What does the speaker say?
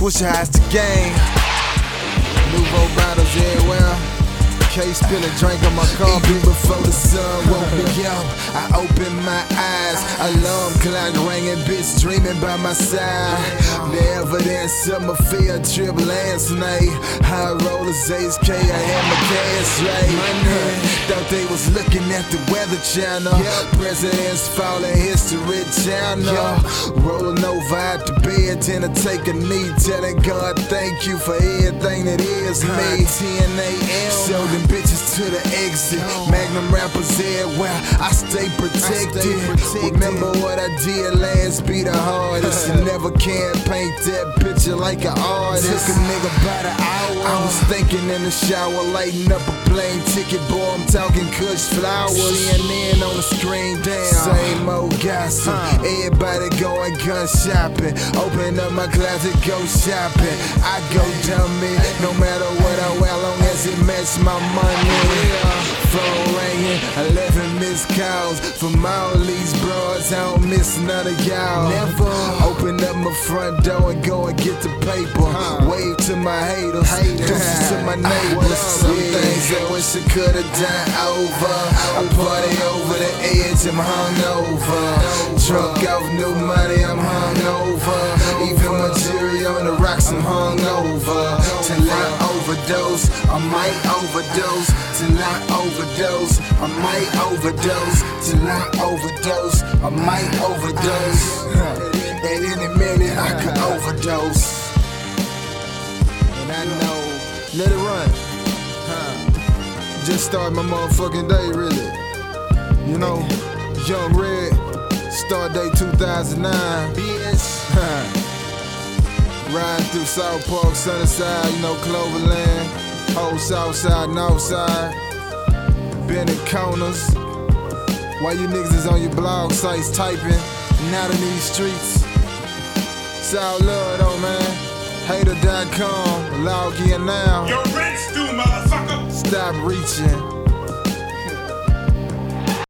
Swisher has the game. Nuvo bottles everywhere. K spill a drink on my coffee before the sun woke me up. I opened my eyes, alarm clock ringing, bitch dreaming by my side. The evidence of my field trip last night. High rollers, Ace K, I had my cash right. Thought they was looking at the weather channel. Presidents falling history channel. Rolling over out the bed, tend to take a knee, telling God thank you for everything that is me. 10 a.m. Show them bitches to the exit. Magnum wrappers everywhere. I stay protected. Remember what I did last? Be the hardest. You never can paint that picture like an artist. Took a nigga by the hour. I was thinking in the shower, lighting up a plane ticket. Boy, I'm talking kush flowers. CNN on the screen, damn. Same old gossip. Everybody going gun shopping. Open up my closet, go shopping. I go dummy, no matter what 11 missed calls from all these broads. I don't miss none of y'all. Never open up my front door and go and get the paper. Wave to my haters, deuces to my neighbors. Some things I wish I could've done over. I party over the edge, I'm hungover. Drunk off new money, I'm hungover. Even my jury overdose, I might overdose. I overdose, I might overdose. I overdose, I might overdose. At any minute, I could overdose. And I know, let it run. Huh. Just start my motherfucking day, really. You know, Young Red, start day 2009. Bitch. Riding through South Park, Sunnyside, you know, Cloverland, whole South Side, North Side, bending corners. While you niggas is on your blog sites typing, not in these streets. All love though, man. Hater.com, log in now. Your rent's due, motherfucker. Stop reaching.